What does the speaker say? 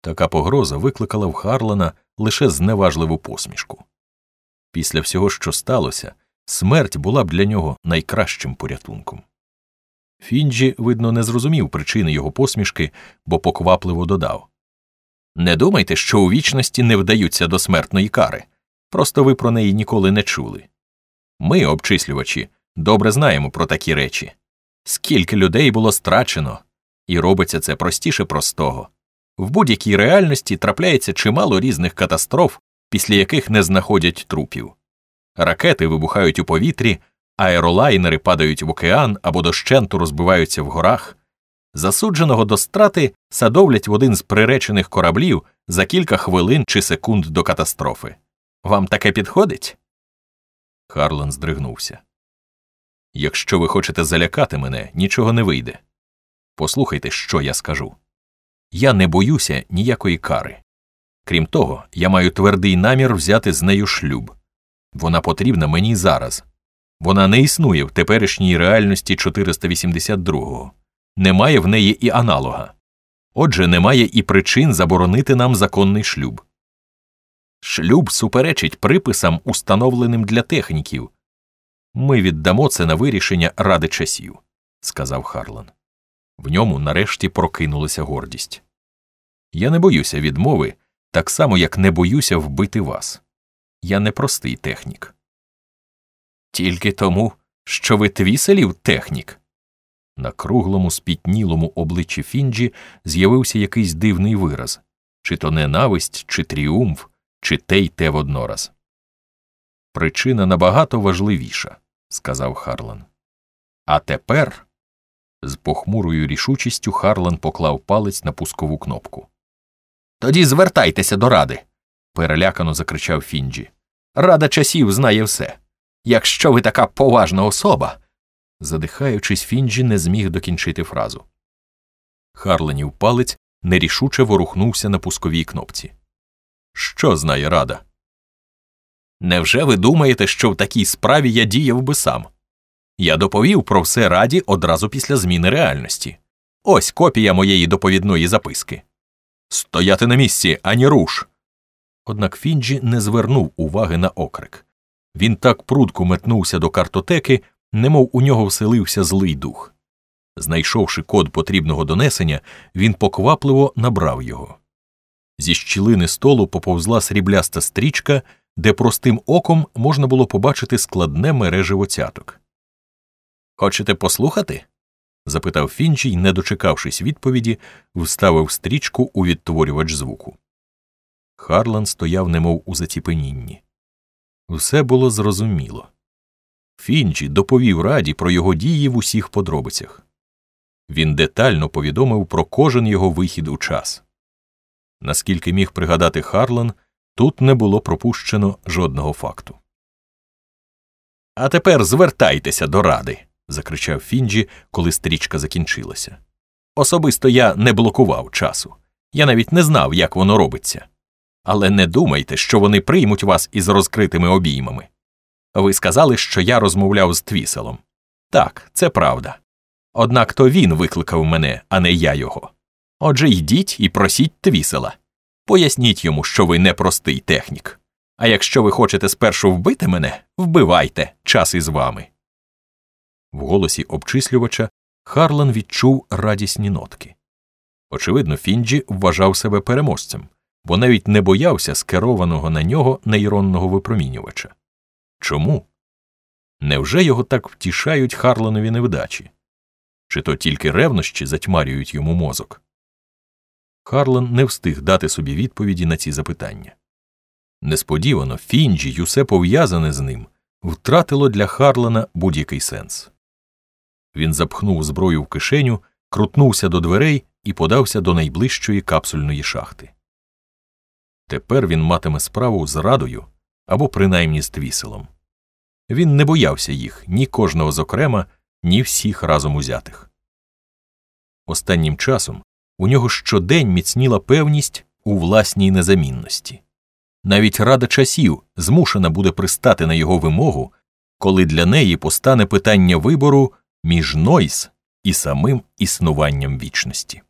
Така погроза викликала в Харлана лише зневажливу посмішку. Після всього, що сталося, смерть була б для нього найкращим порятунком. Фінджі, видно, не зрозумів причини його посмішки, бо поквапливо додав Не думайте, що у вічності не вдаються до смертної кари. Просто ви про неї ніколи не чули. Ми, обчислювачі, добре знаємо про такі речі. Скільки людей було страчено, і робиться це простіше простого. В будь-якій реальності трапляється чимало різних катастроф, після яких не знаходять трупів. Ракети вибухають у повітрі, аеролайнери падають в океан або дощенту розбиваються в горах. Засудженого до страти садовлять в один з приречених кораблів за кілька хвилин чи секунд до катастрофи. Вам таке підходить? Харлан здригнувся. Якщо ви хочете залякати мене, нічого не вийде. Послухайте, що я скажу. Я не боюся ніякої кари. Крім того, я маю твердий намір взяти з нею шлюб. Вона потрібна мені зараз. Вона не існує в теперішній реальності 482-го. Немає в неї і аналога. Отже, немає і причин заборонити нам законний шлюб. Шлюб суперечить приписам, установленим для техніків. Ми віддамо це на вирішення ради часів, сказав Харлан. В ньому нарешті прокинулася гордість. Я не боюся відмови, так само, як не боюся вбити вас. Я не простий технік. Тільки тому, що ви твіселів технік. На круглому, спітнілому обличчі Фінджі з'явився якийсь дивний вираз чи то ненависть, чи тріумф, чи те й те воднораз. Причина набагато важливіша, сказав Харлан. А тепер. З похмурою рішучістю Харлан поклав палець на пускову кнопку. Тоді звертайтеся до ради. перелякано закричав Фінджі. Рада часів знає все. Якщо ви така поважна особа. Задихаючись, Фінджі не зміг докінчити фразу. Харленів палець нерішуче ворухнувся на пусковій кнопці. Що знає рада? Невже ви думаєте, що в такій справі я діяв би сам? Я доповів про все раді одразу після зміни реальності. Ось копія моєї доповідної записки. Стояти на місці, ані руш. Однак Фінджі не звернув уваги на окрик. Він так прудко метнувся до картотеки, немов у нього вселився злий дух. Знайшовши код потрібного донесення, він поквапливо набрав його. Зі щілини столу поповзла срібляста стрічка, де простим оком можна було побачити складне мережево цяток. Хочете послухати? запитав Фінчій, не дочекавшись відповіді, вставив стрічку у відтворювач звуку. Харлан стояв, немов у заціпенінні. Все було зрозуміло. Фінчі доповів раді про його дії в усіх подробицях. Він детально повідомив про кожен його вихід у час. Наскільки міг пригадати Харлан, тут не було пропущено жодного факту. А тепер звертайтеся до ради закричав Фінджі, коли стрічка закінчилася. Особисто я не блокував часу. Я навіть не знав, як воно робиться. Але не думайте, що вони приймуть вас із розкритими обіймами. Ви сказали, що я розмовляв з Твіселом. Так, це правда. Однак то він викликав мене, а не я його. Отже, йдіть і просіть Твісела. Поясніть йому, що ви не простий технік. А якщо ви хочете спершу вбити мене, вбивайте час із вами. В голосі обчислювача Харлан відчув радісні нотки. Очевидно, Фінджі вважав себе переможцем, бо навіть не боявся скерованого на нього нейронного випромінювача. Чому? Невже його так втішають Харланові невдачі? Чи то тільки ревнощі затьмарюють йому мозок? Харлан не встиг дати собі відповіді на ці запитання. Несподівано Фінджі й усе пов'язане з ним втратило для Харлана будь-який сенс. Він запхнув зброю в кишеню, крутнувся до дверей і подався до найближчої капсульної шахти. Тепер він матиме справу з радою або принаймні з твіселом. Він не боявся їх ні кожного зокрема, ні всіх разом узятих. Останнім часом у нього щодень міцніла певність у власній незамінності. Навіть рада часів змушена буде пристати на його вимогу, коли для неї постане питання вибору між Нойс і самим існуванням вічності.